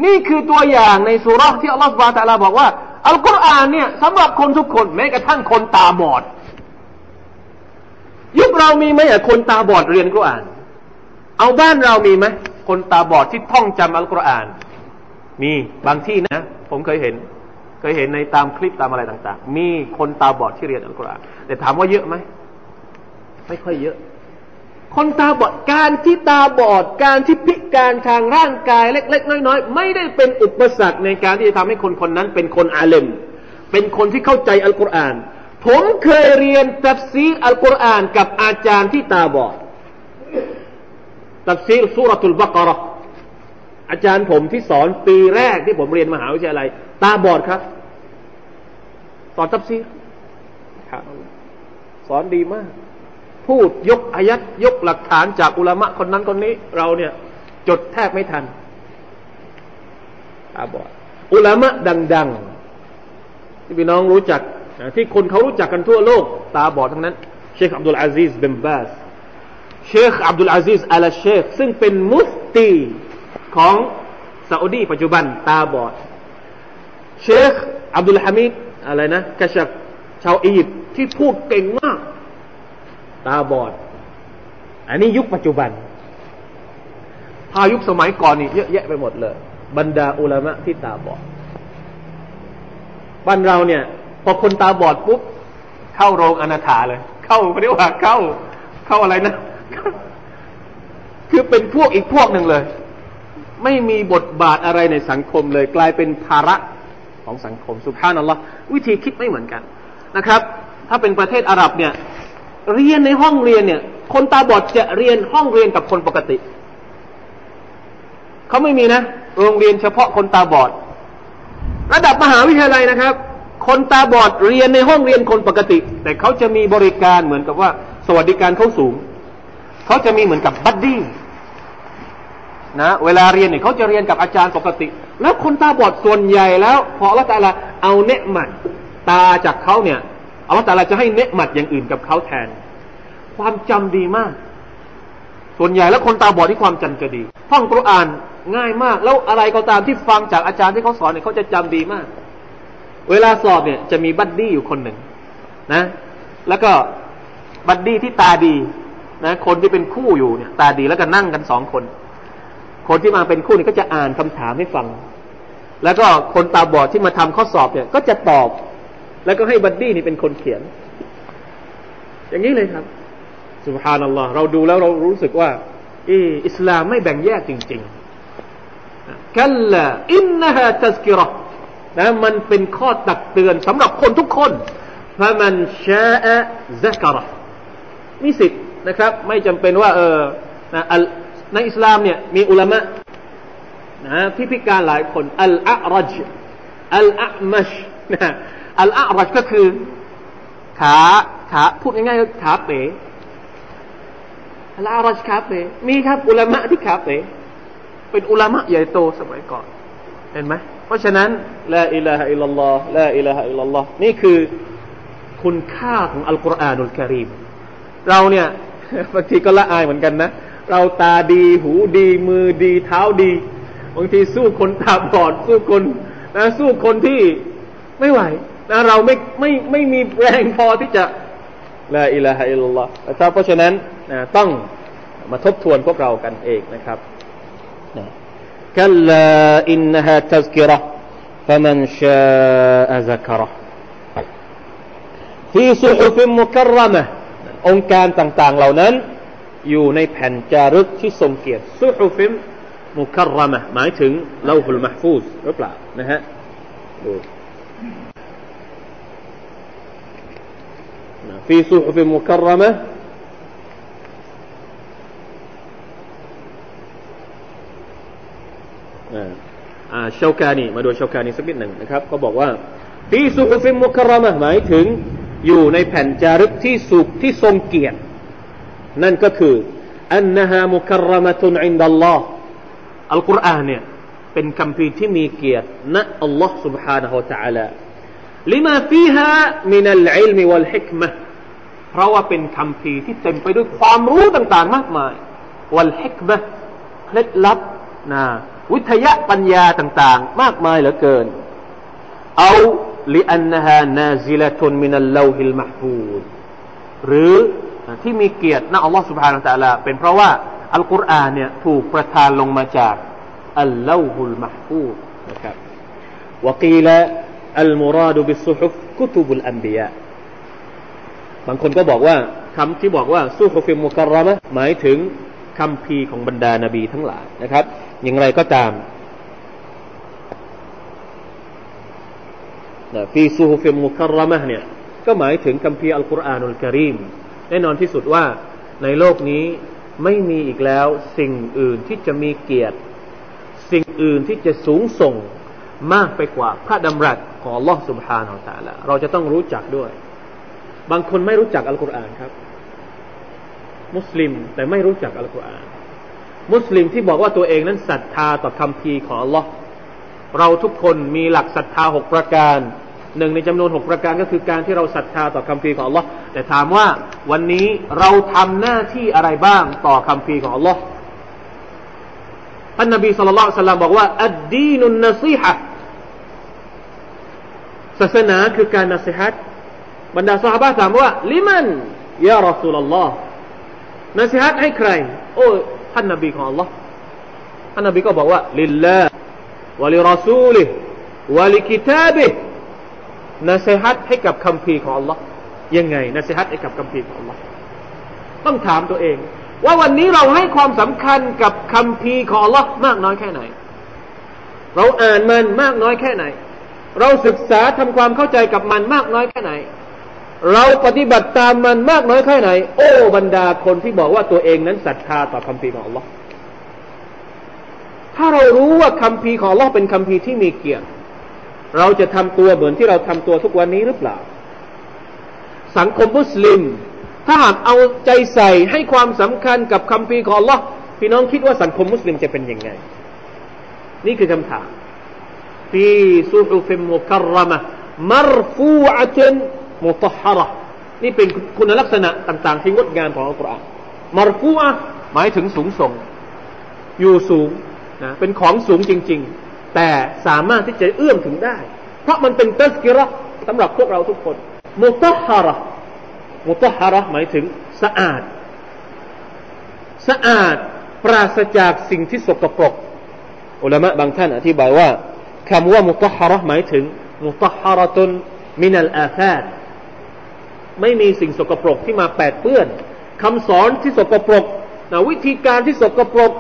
นี่คือตัวอย่างในสุรษที่อัลลอฮฺสุบานตะลาบอกว่า อัลกุรอานเนี่ยสำหรับคนทุกคนแม้กระทั่งคนตาบอด ยุคเรามีไหมอะคนตาบอดเรียนกุรอาน เอาบ้านเรามีไหมคนตาบอดที่ท่องจำอัลกุรอาน มีบางที่นะ ผมเคยเห็น เคยเห็นในตามคลิปตามอะไรต่าง ๆ มีคนตาบอดที่เรียนอัลกุรอานแต่ถามว่าเยอะไหมไม่ค่อยเยอะ คนตาบอดการที่ตาบอดการที่พิการทางร่างกายเล็ก ๆ น้อย ๆ ไม่ได้เป็นอุปสรรคในการที่จะทำให้คนคนนั้นเป็นคนอาเลมเป็นคนที่เข้าใจอัลกุรอาน ผมเคยเรียนตัฟซีรอัลกุรอานกับอาจารย์ที่ตาบอดตัฟซีร سورة البقرةอาจารย์ผมที่สอนปีแรกที่ผมเรียนมหาวิทยาลัย ตาบอดครับ สอนตัฟซีรสอนดีมาก พูดยกอายัดยกหลักฐานจากอุลามะคนนั้นคนนี้ เราเนี่ย จดแทบไม่ทันตาบอดอุลามะดัง ๆ ที่พี่น้องรู้จัก ที่คนเขารู้จักกันทั่วโลก ตาบอดทั้งนั้น เชคอับดุลอาซิสบินบาซเชคอับดุลอาซิสอัลเชคซึ่งเป็นมุฟตีของซาอุดีปัจจุบัน ตาบอด เชคอับดุลฮามิดอะไรนะกษัตริย์ชาวอียิปต์ที่พูดเก่งมาก ตาบอด อันนี้ยุคปัจจุบัน พายุคสมัยก่อนนี่เยอะแยะไปหมดเลย บรรดาอุลามะที่ตาบอด บ้านเราเนี่ย พอคนตาบอดปุ๊บ เข้าโรงอนาถาเลย เข้าเรียกว่าเข้า เข้าอะไรนะ คือเป็นพวกอีกพวกหนึ่งเลย ไม่มีบทบาทอะไรในสังคมเลย กลายเป็นภาระของสังคมสุภาพนัลลอฮ์วิธีคิดไม่เหมือนกันนะครับ ถ้าเป็นประเทศอาหรับเนี่ย เรียนในห้องเรียนเนี่ย คนตาบอดจะเรียนห้องเรียนกับคนปกติ เขาไม่มีนะ โรงเรียนเฉพาะคนตาบอด ระดับมหาวิทยาลัยนะครับ คนตาบอดเรียนในห้องเรียนคนปกติ แต่เขาจะมีบริการเหมือนกับว่า สวัสดิการเขาสูง เขาจะมีเหมือนกับ buddy นะเวลาเรียนเนี่ยเขาจะเรียนกับอาจารย์ปกติ แล้วคนตาบอดส่วนใหญ่แล้วพออัลลอฮฺตาลาเอาเนี๊ยะมัตตาจากเขาเนี่ย อัลลอฮฺตาลาจะให้เนี๊ยะมัตอย่างอื่นกับเขาแทน ความจำดีมาก ส่วนใหญ่แล้วคนตาบอดที่ความจำจะดี ท่องกุรอานง่ายมาก แล้วอะไรก็ตามที่ฟังจากอาจารย์ที่เขาสอนเนี่ยเขาจะจำดีมาก เวลาสอบเนี่ยจะมีบัดดี้อยู่คนหนึ่งนะ แล้วก็บัดดี้ที่ตาดีนะ คนที่เป็นคู่อยู่เนี่ย ตาดีแล้วก็นั่งกันสองคน คนที่มาเป็นคู่นี่ก็จะอ่านคำถามให้ฟัง แล้วก็คนตาบอดที่มาทำข้อสอบเนี่ย ก็จะตอบ แล้วก็ให้บัดดี้นี่เป็นคนเขียน อย่างนี้เลยครับسبحان الله เราดูแล้วเรารู้สึกว่าอิสลามไม่แบ่งแยกจริงๆكلا إنها تذكرة นะมันเป็นข้อตักเตือนสำหรับคนทุกคนفمن شاء ذكرهมีสิทธิ์นะครับ ไม่จำเป็นว่า เออนะในอิสลามเนี่ยมีอุลามะนะที่พิการหลายคน อัลอะรจอัลอะมัชนะ อัลอะรจก็คือ ขาขาพูดง่ายๆขาเป๋อัลอะรจขาเป๋มีครับ อุลามะที่ขาเป๋เป็นอุลามะใหญ่โตสมัยก่อน เห็นไหมเพราะฉะนั้นละอิลาฮะอิลลัลลอฮ์ละอิลาฮะอิลลัลลอฮ์นี่คือคุณค่าของอัลกุรอานุลกิริมเราเนี่ยบางทีก็ละอายเหมือนกันนะ เราตาดีหูดีมือดีเท้าดีบางทีสู้คนตาบอดสู้คนนะสู้คนที่ไม่ไหว แล้วเราไม่ไม่ไม่มีแรงพอที่จะละอิละฮะอิลลอฮ์นะครับเพราะฉะนั้นนะต้องมาทบทวนพวกเรากันเองนะครับกัลลาอินฮะทัซกิระฟะมันชาอักระที่สุหุฟิมุกรมะองค์การต่างๆเหล่านั้น อยู่ในแผ่นจารึกที่ทรงเกียรติสุฮุฟิมมุครมะหมายถึงเลาหุลมะฟูซหรือเปล่านะฮะดู ฟีซุฮุฟิมมุครมะอ่าชาวกานีมาดูชาวกานีสักนิดหนึ่งนะครับก็บอกว่าฟีซุฮุฟิมมุครมะหมายถึงอยู่ในแผ่นจารึกที่สุขที่ทรงเกียรตินั่นก็คืออันนฮามุครมะตุนอินดัลลอฮ์อัลกุรอานเนี่ยเป็นคำพีที่มีเกียรติณอัลลอฮ์ سبحانه และ تعالى ลิมาฟีฮามินัลอิลมิวัลฮิกมะเพราะว่าเป็นคำพีที่เต็มไปด้วยความรู้ต่างๆ มากมายวัลฮิกมะเคล็ดลับนะวิทยาปัญญาต่างๆ มากมายเหลือเกินเอา لأنها نازلة من اللوح المحفوظ หรือที่มีเกียรตินะอัลลอฮฺ سبحانه และ تعالى เป็นเพราะว่าอัลกุรอานเนี่ยถูกประทานลงมาจากอัลลอฮุลมหฟูดนะครับวกีละ อัลมุราดุบิสุฮุฟกุตุบุลอันบียะบางคนก็บอกว่าคำที่บอกว่าสุฮุฟิมุคารรมะหมายถึงคำพีของบรรดานาบีทั้งหลายนะครับ อย่างไรก็ตามฟีซูฮุฟิมุคารมะเนี่ยก็หมายถึงคัมภีอัลกุรอานุลกริมแน่นอนที่สุดว่าในโลกนี้ไม่มีอีกแล้วสิ่งอื่นที่จะมีเกียรติ สิ่งอื่นที่จะสูงส่ง มากไปกว่าพระดำรัสของลอสุบฮานอัลตะละเราจะต้องรู้จักด้วย บางคนไม่รู้จักอัลกุรอานครับ มุสลิมแต่ไม่รู้จักอัลกุรอาน มุสลิมที่บอกว่าตัวเองนั้นศรัทธาต่อคำพีของลอเราทุกคนมีหลักศรัทธาหกประการหนึ่งในจำนวนหกประการก็คือการที่เราศรัทธาต่อคำพีของ Allah แต่ถามว่าวันนี้เราทำหน้าที่อะไรบ้างต่อคำพีของ Allah ท่านนบีصلى الله عليه وسلم บอกว่าالدين النصيحةศาสนาคือการนัสิฮัตบรรดาสหายถามว่าلمن يا رسول اللهนัสิฮัตให้ใคร โอ้ท่านนบีของ อัลลอฮ์ ท่านนบีก็บอกว่าلله ولرسوله ولكتابه นาเซฮัตให้กับคำพีของ Allah ยังไงนาเซฮัตให้กับคำพีของ Allah ต้องถามตัวเอง ว่าวันนี้เราให้ความสำคัญกับคำพีของ Allah มากน้อยแค่ไหน เราอ่านมันมากน้อยแค่ไหน เราศึกษาทำความเข้าใจกับมันมากน้อยแค่ไหน เราปฏิบัติตามมันมากน้อยแค่ไหน โอ้บรรดาคนที่บอกว่าตัวเองนั้นศรัทธาต่อคำพีของ Allah ถ้าเรารู้ว่าคำพีของ Allah เป็นคำพีที่มีเกียรติเราจะทำตัวเหมือนที่เราทำตัวทุกวันนี้หรือเปล่า สังคมมุสลิม ถ้าหากเอาใจใส่ให้ความสำคัญกับคำพีของ Allah พี่น้องคิดว่าสังคมมุสลิมจะเป็นยังไง นี่คือคำถามฟีซูฮุฟิมุคารมะมรฟูอะตนมุตฮาระนี่เป็นคุณลักษณะต่างๆ ที่งดงามของอัลกุรอานมรฟูอะหมายถึงสูงส่ง อยู่สูงนะเป็นของสูงจริง ๆ แต่สามารถที่จะเอื้อมถึงได้ เพราะมันเป็นตัสกิระสำหรับพวกเราทุกคนมุตฮาระ มุตฮาระหมายถึงสะอาด สะอาดปราศจากสิ่งที่สกปรกอุลามะบางท่านอธิบายว่าคำว่ามุตฮาระหมายถึง มุตฮาระตุนมินัลอาฟาตไม่มีสิ่งสกปรกที่มาแปดเปื้อนคำสอนที่สกปรกนะวิธีการที่สกปรก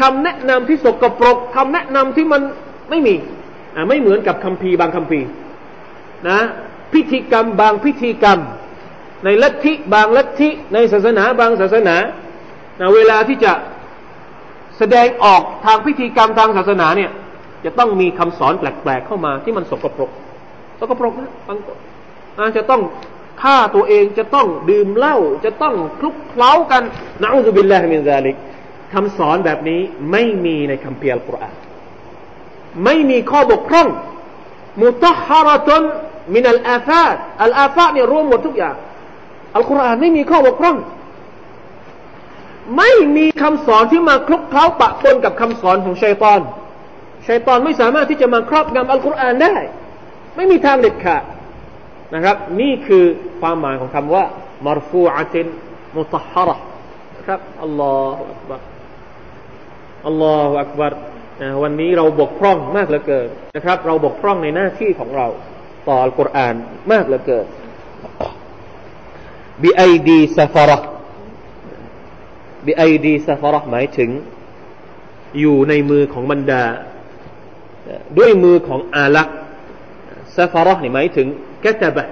คำแนะนำที่สกปรกคำแนะนำที่มันไม่มีไม่เหมือนกับคัมภีบางคัมภีนะพิธีกรรมบางพิธีกรรม ในลัทธิบางลัทธิในศาสนาบางศาสนาเวลาที่จะแสดงออกทางพิธีกรรมทางศาสนาเนี่ยจะต้องมีคำสอนแปลกๆเข้ามาที่มันสกปรก สกปรกนะบางอาจจะต้องฆ่าตัวเองจะต้องดื่มเหล้าจะต้องคลุกเคล้ากันนะอุบิลลาฮิมินซาลิกคำสอนแบบนี้ไม่มีในคัมภีร์อัลกุรอานไม่มีข้อบกพร่องมุตฮาระตนมินัลอาฟาตอัลอาฟาตเนี่ยรวมหมดทุกอย่าง อัลกุรอานไม่มีข้อบกพร่อง ไม่มีคำสอนที่มาคลุกเคล้าปะปนกับคำสอนของชัยตอนชัยตอนไม่สามารถที่จะมาครอบงำอัลกุรอานได้ ไม่มีทางเด็ดขาดนะครับ นี่คือความหมายของคำว่าمرفوعة مطهرةครับالله أكبر الله أكبرวันนี้เราบกพร่องมากเหลือเกินนะครับ เราบกพร่องในหน้าที่ของเราต่ออัลกุรอานมากเหลือเกิน بأيدي سفرة بأيدي سفرةหมายถึง อยู่ในมือของบรรดา ด้วยมือของอาลักซาฟาระนี่หมายถึงแกตบะ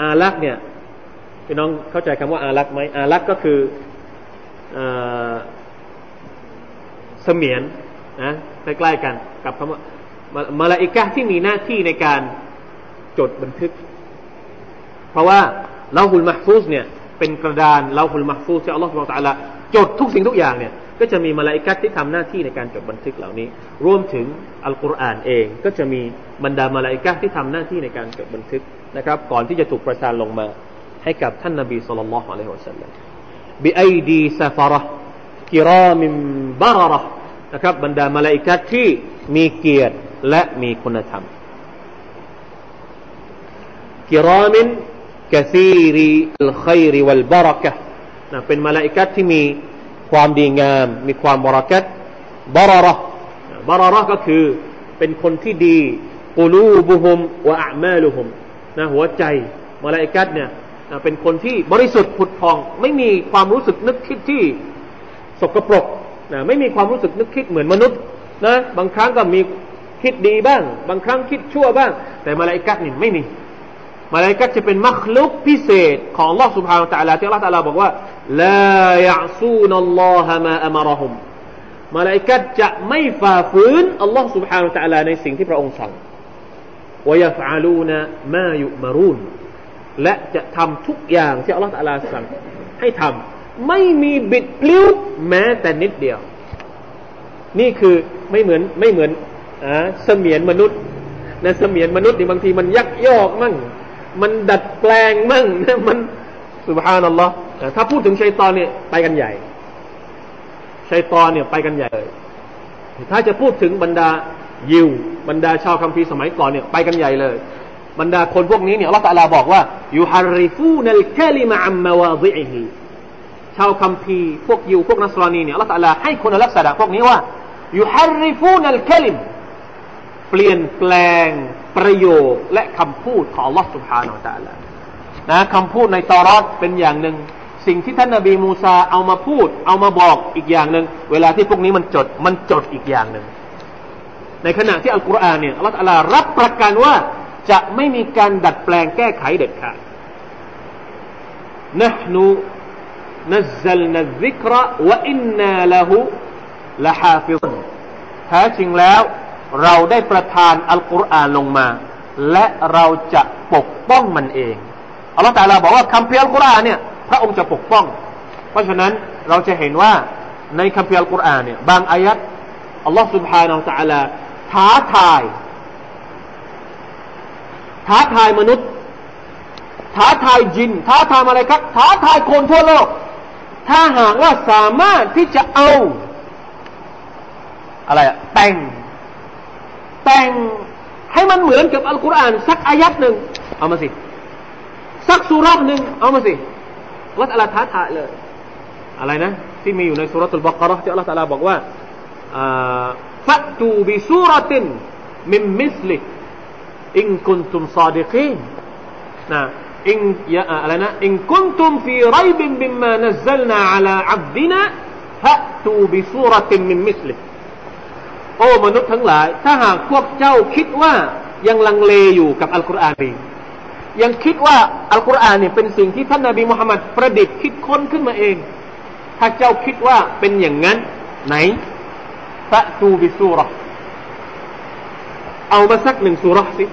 อาลักเนี่ยพี่น้องเข้าใจคำว่าอาลักไหมอาลักก็คือเสมียนนะใกล้ๆกันกับคำว่ามาลาอิกะที่มีหน้าที่ในการจดบันทึก เพราะว่า เลาหุลมาฟูสเนี่ยเป็นกระดานเลาหุลมาฟูสที่อัลลอฮฺสุบไบร์ตะลาจดทุกสิ่งทุกอย่างเนี่ยก็จะมีมาลาอิกัตที่ทำหน้าที่ในการจดบันทึกเหล่านี้ รวมถึงอัลกุรอานเองก็จะมีบรรดามาลาอิกัตที่ทำหน้าที่ในการจดบันทึกนะครับ ก่อนที่จะถูกประทานลงมาให้กับท่านนบีصلى الله عليه وسلم بأيدي سفرة كرام بررةนะครับบรรดามาลาอิกัตที่มีเกียรติและมีคุณธรรมكرام كثيري الخير والبركةนะเป็นมาลาอิกัตที่มีความดีงาม มีความบรารักตบาระบาระก็คือเป็นคนที่ดีกูลูบุฮุมวะอามาลุฮุมนะหัวใจมาลาอิกัตเนี่ยเป็นคนที่บริสุทธิ์ผุดพอง ไม่มีความรู้สึกนึกคิดที่สกปรกนะไม่มีความรู้สึกนึกคิดเหมือนมนุษย์นะบางครั้งก็มีคิดดีบ้าง บางครั้งคิดชั่วบ้าง แต่มาลาอิกัตนี่ไม่มี มาลาอิกะจะเป็นมัคลุกพิเศษของลอสุภาตะลาที่อัลลอฮฺตะลาบอกว่าลายะซูนัลลอฮะมาอัมรหุมมาลาอิกะจะไม่ฝ่าฝืนอัลลอฮฺสุบฮานะตะลาในสิ่งที่พระองค์สั่งวยฟาลูนะมายุมารุนและจะทำทุกอย่างที่อัลลอฮฺตะลาสั่งให้ทำไม่มีบิดพลิ้วแม้แต่นิดเดียว นี่คือไม่เหมือนไม่เหมือนอ่าเสมียนมนุษย์นะเสมียนมนุษย์นี่บางทีมันยักยอกมั่ง มันดัดแปลงมั่งนะมันสุบฮานัลลอฮ์ถ้าพูดถึงชัยตอนเนี่ยไปกันใหญ่ชัยตอนเนี่ยไปกันใหญ่เลยถ้าจะพูดถึงบรรดายิว บรรดาชาวคัมภีร์สมัยก่อนเนี่ยไปกันใหญ่เลย บรรดาคนพวกนี้เนี่ยอัลลอฮฺตะลาบอกว่ายูฮาริฟูนัลคลิมะอัมมาวาดิอิฮีชาวคัมภีร์พวกยิวพวกนัสรานีเนี่ยอัลลอฮฺตะลาให้คุณลักษณะพวกนี้ว่ายูฮาริฟูนัลคลิม เปลี่ยนแปลงประโยคและคำพูดของ Allah سبحانه และ تعالى นะคำพูดในตอรอดเป็นอย่างหนึ่งสิ่งที่ท่านนาบีมูซาเอามาพูด เอามาบอกอีกอย่างหนึ่งเวลาที่พวกนี้มันจดมันจดอีกอย่างหนึ่งในขณะที่อัลกุรอานเนี่ยอัลลอฮฺรับประกันว่าจะไม่มีการดัดแปลงแก้ไขเด็ดขาดนะนูนัซลนัซิกระวะอินนาละหูละฮาฟิซแท้จริงแล้ว เราได้ประทานอัลกุรอานลงมา และเราจะปกป้องมันเองอัลลอแต่เราบอกว่าคำเพียลกุรอานเนี่ยพระองค์จะปกป้อง เพราะฉะนั้นเราจะเห็นว่าในคำเพียลกุรอานเนี่ยบางอายัดอัลลอฮฺสุบฮานาอัลตะลาท้าทาย ท้าทายมนุษย์ ท้าทายจิน ท้าทายอะไรครับ ท้าทายคนทั่วโลก ถ้าหากว่าสามารถที่จะเอา อะไรแต่ง แต่งให้มันเหมือนกับอัลกุรอานสักอายัดหนึ่งเอามาสิ สักสุราหนึ่งเอามาสิวัดอัลท้าทายเลย อะไรนะ ที่มีอยู่ในสุรตุลบากรที่อัลลอฮฺตะลาบอกว่าฟัตูบิสุรตินมิมมิสลิอินคุนตุมซาดิกีนนะอินยาอะไรนะإن كنتم في ريب مما نزلنا على عبدنا فأتوا بسورة من مثله โอ้มนุษย์ทั้งหลาย ถ้าหากพวกเจ้าคิดว่ายังลังเลอยู่กับอัลกุรอานเองยังคิดว่าอัลกุรอานเนี่ยเป็นสิ่งที่ท่านนาบีมุฮัมมัดประดิษฐ์คิดค้นขึ้นมาเอง ถ้าเจ้าคิดว่าเป็นอย่างนั้น ไหนفأتوا بسورةเอามาสักหนึ่งสูเราะห์สิ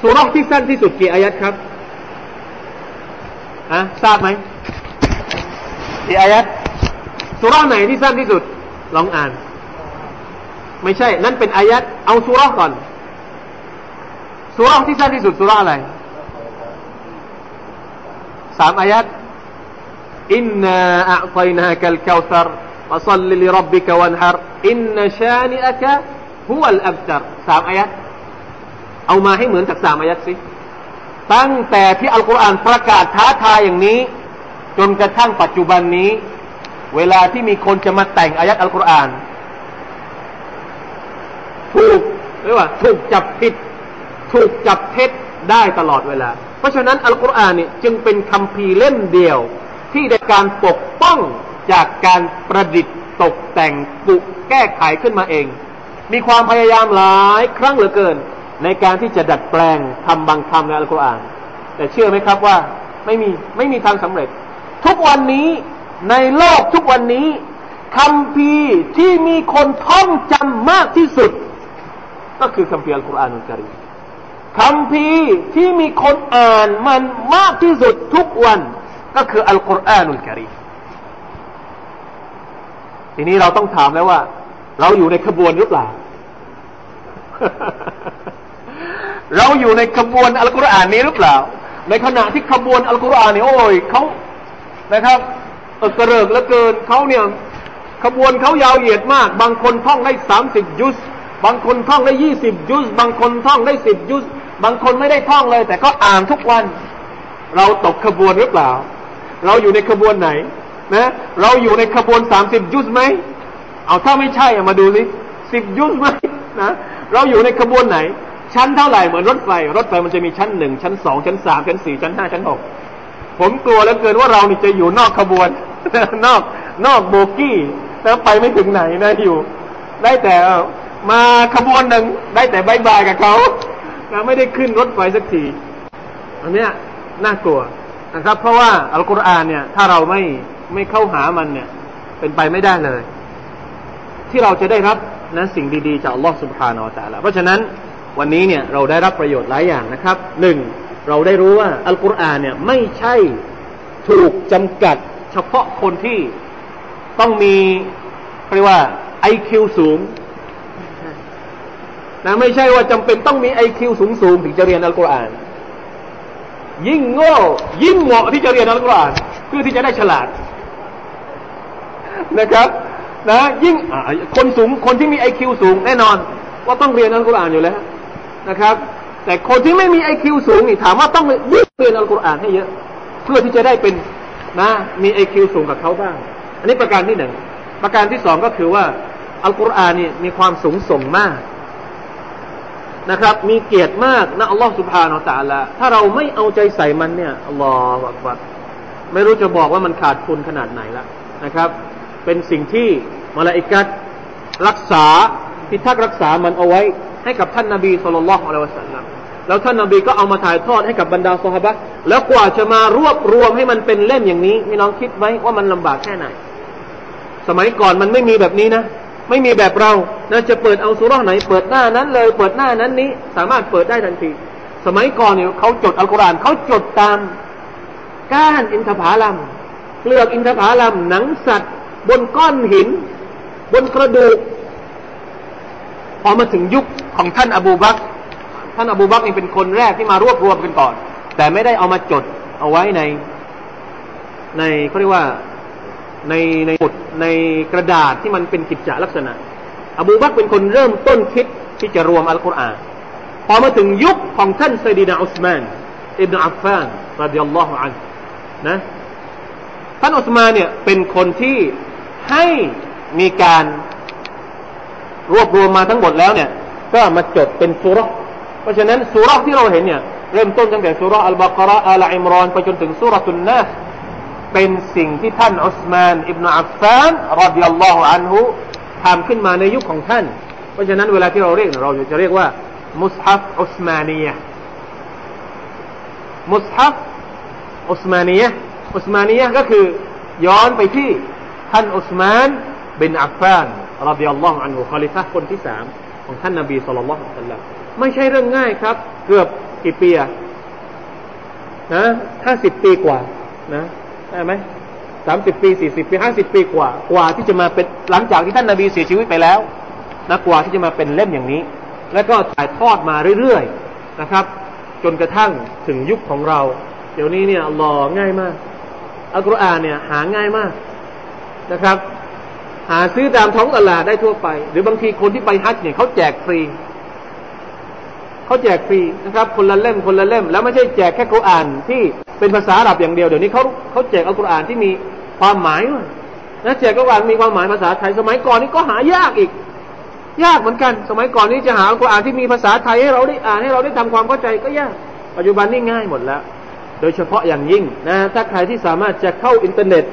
สูเราะห์ที่สั้นที่สุดกี่อายัดครับฮะทราบไหมกี่อายัดสูเราะห์ไหนที่สั้นที่สุด ลองอ่าน ไม่ใช่ นั่นเป็นอายัดเอาสูเราะห์ก่อนสูเราะห์ที่สั้นที่สุดสูเราะห์อะไรสามอายัดإنا أعطيناك الكوثر فصل لربك وانحر إن شانئك هو الأبترสามอายัดเอามาให้เหมือนจากสามอายัดสิตั้งแต่ที่อัลกุรอานประกาศท้าทายอย่างนี้ จนกระทั่งปัจจุบันนี้ เวลาที่มีคนจะมาแต่งอายัดอัลกุรอาน ถูกหรือว่า ถูกจับผิด ถูกจับเท็จได้ตลอดเวลา เพราะฉะนั้นอัลกุรอานนี่จึงเป็นคัมภีร์เล่มเดียว ที่ได้การปกป้องจากการประดิษฐ์ตกแต่งปุกแก้ไขขึ้นมาเอง มีความพยายามหลายครั้งเหลือเกิน ในการที่จะดัดแปลงทำบางคำในอัลกุรอาน แต่เชื่อไหมครับว่าไม่มีไม่มีทางสำเร็จ ทุกวันนี้ในโลกทุกวันนี้คำพีที่มีคนท่องจำมากที่สุด ก็คือคำพีร์อัลกุรอานอุลกิริมคำพีที่มีคนอ่านมันมากที่สุดทุกวัน ก็คืออัลกุรอานุลกิริทีนี้เราต้องถามแล้วว่า เราอยู่ในขบวนหรือเปล่า เราอยู่ในขบวนอัลกุรอานนี้หรือเปล่า ในขณะที่ขบวนอัลกุรอานนี่โอ้ยเขานะครับเออกระเริกเหลือเกินเขาเนี่ย ขบวนเขายาวเหยียดมาก บางคนท่องได้สามสิบยุส บางคนท่องได้ยี่สิบยุสบางคนท่องได้สิบยุสบางคนไม่ได้ท่องเลย แต่ก็อ่านทุกวัน เราตกขบวนหรือเปล่า เราอยู่ในขบวนไหนนะเราอยู่ในขบวนสามสิบยุสไหมเอาถ้าไม่ใช่มาดูสิสิบยุสไหมนะเราอยู่ในขบวนไหน ชั้นเท่าไหร่เหมือนรถไฟ รถไฟมันจะมีชั้นหนึ่งชั้นสองชั้นสามชั้นสี่ชั้นห้าชั้นหกผมกลัวแล้วเกินว่าเรานี่จะอยู่นอกขบวน นอกนอกโบกี้แล้วไปไม่ถึงไหนนะอยู่ ได้แต่ มาขบวนหนึ่งได้แต่บายบายกับเขาเราไม่ได้ขึ้นรถไฟสักทีอันเนี้ยน่ากลัวนะครับ เพราะว่าอัลกุรอานเนี่ย ถ้าเราไม่ไม่เข้าหามันเนี่ย เป็นไปไม่ได้เลย ที่เราจะได้รับนะสิ่งดีๆจากอัลลอฮ์สุบฮานาอัลตะละเพราะฉะนั้นวันนี้เนี่ยเราได้รับประโยชน์หลายอย่างนะครับหนึ่งเราได้รู้ว่าอัลกุรอานเนี่ยไม่ใช่ถูกจำกัดเฉพาะคนที่ต้องมีเรียกว่าไอคิวสูง นะไม่ใช่ว่าจำเป็นต้องมีไอคิวสูงสูงถึงจะเรียนอัลกุรอาน ยิ่งโง่ยิ่งเหมาะที่จะเรียนอัลกุรอานเพื่อที่จะได้ฉลาดนะครับนะยิ่งคนสูงคนที่มีไอคิวสูงแน่นอนว่าต้องเรียนอัลกุรอานอยู่แล้วนะครับ แต่คนที่ไม่มีไอคิวสูงนี่ถามว่าต้องยิ่งเรียนอัลกุรอานให้เยอะ เพื่อที่จะได้เป็นนะมีไอคิวสูงกับเขาบ้าง อันนี้ประการที่หนึ่งประการที่สองก็คือว่าอัลกุรอานนี่มีความสูงส่งมาก นะครับ มีเกียรติมากนะอัลลอฮฺ سبحان اللهถ้าเราไม่เอาใจใส่มันเนี่ยالله أكبرไม่รู้จะบอกว่ามันขาดทุนขนาดไหนละนะครับ เป็นสิ่งที่มาลาอิกัดรักษาพิทักษ์รักษามันเอาไว้ ให้กับท่านนาบีสุลต่านละฮ์อัลลอฮฺสัลลัมแล้วท่านนาบีก็เอามาถ่ายทอดให้กับบรรดาสหบะแล้วกว่าจะมารวบรวมให้มันเป็นเล่มอย่างนี้พี่น้องคิดไหมว่ามันลำบากแค่ไหน สมัยก่อนมันไม่มีแบบนี้นะ ไม่มีแบบเรานะจะเปิดเอาสุราไหน เปิดหน้านั้นเลย เปิดหน้านั้นนี้ สามารถเปิดได้ทันที สมัยก่อนเนี่ยเขาจดอัลกุรอานเขาจดตามก้านอินทผลัมเปลือกอินทผลัมหนังสัตว์ บนก้อนหิน บนกระดูกพอมาถึงยุคของท่านอบูบักท่านอบูบักนี่เป็นคนแรกที่มารวบรวมกันก่อน แต่ไม่ได้เอามาจดเอาไว้ใน ในเขาเรียกว่า ในในบทในกระดาษที่มันเป็นกิจจลักษณะ อบูบักเป็นคนเริ่มต้นคิดที่จะรวมอัลกุรอาน พอมาถึงยุคของท่านไซดีนาอุสมานอิบนาอัฟฟานรดิยัลลอฮุอันนะท่านอุสมานเนี่ยเป็นคนที่ให้มีการรวบรวมมาทั้งหมดแล้วเนี่ย ก็มาจดเป็นสุรเพราะฉะนั้นสุรที่เราเห็นเนี่ยเริ่มต้นตั้งแต่สุรอัลบากระอัลอิมรอนไปจนถึงสุรตุนนัส เป็นสิ่งที่ท่านอุสมาน อิบนาอัฟฟานรดิยัลลอฮุอันฮุทำขึ้นมาในยุคของท่าน เพราะฉะนั้นเวลาที่เราเรียกเราจะเรียกว่ามุสฮัฟอุสมานียมุสฮัฟอุสมานียะอุสมานียะก็คือย้อนไปที่ท่านอุสมานบินอัฟฟานรดิยัลลอฮุอันฮุคอลิฟะคนที่สามของท่านนบีสุลต่านละสัลลัมไม่ใช่เรื่องง่ายครับ เกือบกี่ปีอะนะห้าสิบปีกว่านะ ได้ไหมสามสิบปีสี่สิบปีห้าสิบปีกว่า กว่าที่จะมาเป็นหลังจากที่ท่านนาบีเสียชีวิตไปแล้วนะกว่าที่จะมาเป็นเล่มอย่างนี้ แล้วก็ถ่ายทอดมาเรื่อยๆนะครับ จนกระทั่งถึงยุคของเรา เดี๋ยวนี้เนี่ยอัลลอง่ายมากอัลกุรอานเนี่ยหาง่ายมากนะครับ หาซื้อตามท้องตลาดได้ทั่วไป หรือบางทีคนที่ไปฮัจเนี่ยเขาแจกฟรี เขาแจกฟรีนะครับคนละเล่มคนละเล่ม แล้วไม่ใช่แจกแค่กุรอานที่เป็นภาษาอาหรับอย่างเดียวเดี๋ยวนี้เขาเขาแจกอัลกุรอานที่มีความหมายด้วยนะแจกกุรอานมีความหมายภาษาไทยสมัยก่อนนี่ก็หายากอีก ยากเหมือนกัน สมัยก่อนนี้จะหาอัลกุรอานที่มีภาษาไทยให้เราได้อ่านให้เราได้ทำความเข้าใจก็ยาก ปัจจุบันนี่ง่ายหมดแล้ว โดยเฉพาะอย่างยิ่งนะถ้าใครที่สามารถจะเข้าอินเทอร์เน็ต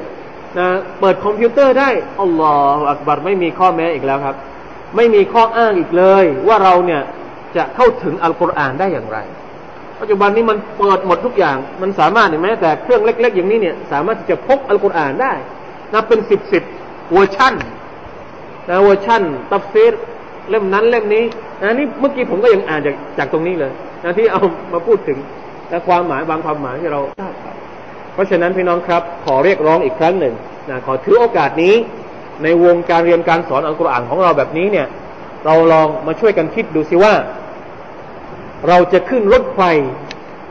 นะเปิดคอมพิวเตอร์ได้الله أكبرไม่มีข้อแม้อีกแล้วครับ ไม่มีข้ออ้างอีกเลย ว่าเราเนี่ย จะเข้าถึงอัลกุรอานได้อย่างไร ปัจจุบันนี้มันเปิดหมดทุกอย่าง มันสามารถเห็นไหมแต่เครื่องเล็ก ๆ อย่างนี้เนี่ยสามารถที่จะพกอัลกุรอานได้นับเป็นสิบสิบเวอร์ชันนะเวอร์ชันตัฟซีรเล่มนั้นเล่มนี้นะนี่เมื่อกี้ผมก็ยังอ่านจากจากตรงนี้เลยนะที่เอามาพูดถึงและความหมายบางความหมายที่เราทราบเพราะฉะนั้นพี่น้องครับ ขอเรียกร้องอีกครั้งหนึ่งนะขอถือโอกาสนี้ ในวงการเรียนการสอนอัลกุรอานของเราแบบนี้เนี่ย เราลองมาช่วยกันคิดดูสิว่า เราจะขึ้นรถไฟ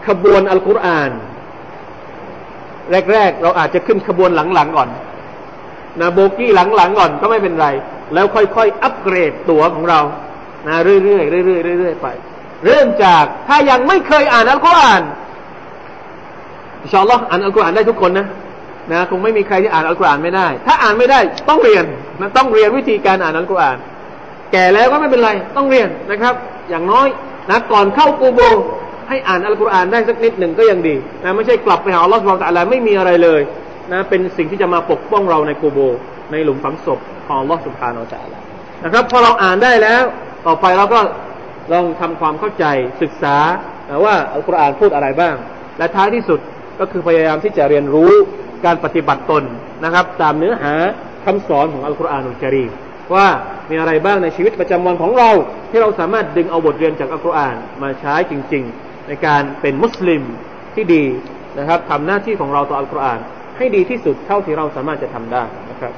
ขบวนอัลกุรอาน แรกๆ เราอาจจะขึ้นขบวนหลังๆก่อนนะโบกี้หลังๆก่อนก็ไม่เป็นไร แล้วค่อยๆ อัปเกรดตั๋วของเรานะเรื่อยๆเรื่อยๆเรื่อยๆไป เริ่มจากถ้ายังไม่เคยอ่านอัลกุรอานอิชาอัลลอฮ์อ่านอัลกุรอานได้ทุกคนนะนะคงไม่มีใครที่อ่านอัลกุรอานไม่ได้ ถ้าอ่านไม่ได้ต้องเรียนนะต้องเรียนวิธีการอ่านอัลกุรอาน แก่แล้วก็ไม่เป็นไร ต้องเรียนนะครับ อย่างน้อย นะก่อนเข้ากูโบให้อ่านอัลกุรอานได้สักนิดหนึ่งก็ยังดีนะไม่ใช่กลับไปหาอัลลอฮ์สุบฮานตะลาไม่มีอะไรเลยนะเป็นสิ่งที่จะมาปกป้องเราในกูโบ ในหลุมฝังศพของอัลลอฮ์สุบฮานาอัลลอฮ์นะครับพอเราอ่านได้แล้ว ต่อไปเราก็ลองทำความเข้าใจศึกษาว่าอัลกุรอานพูดอะไรบ้าง และท้ายที่สุดก็คือพยายามที่จะเรียนรู้การปฏิบัติตนนะครับ ตามเนื้อหาคำสอนของอัลกุรอานอุลจารี ว่ามีอะไรบ้างในชีวิตประจำวันของเรา ที่เราสามารถดึงเอาบทเรียนจากอัลกุรอานมาใช้จริง ๆ ในการเป็นมุสลิมที่ดีนะครับทำหน้าที่ของเราต่ออัลกุรอานให้ดีที่สุดเท่าที่เราสามารถจะทำได้นะครับ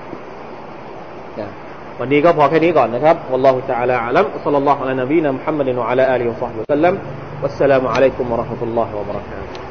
วันนี้ก็พอแค่นี้ก่อนนะครับ والله تعالى أعلم صلى الله على نبينا محمد وعلى آله وصحبه وسلم والسلام عليكم ورحمة الله وبركاته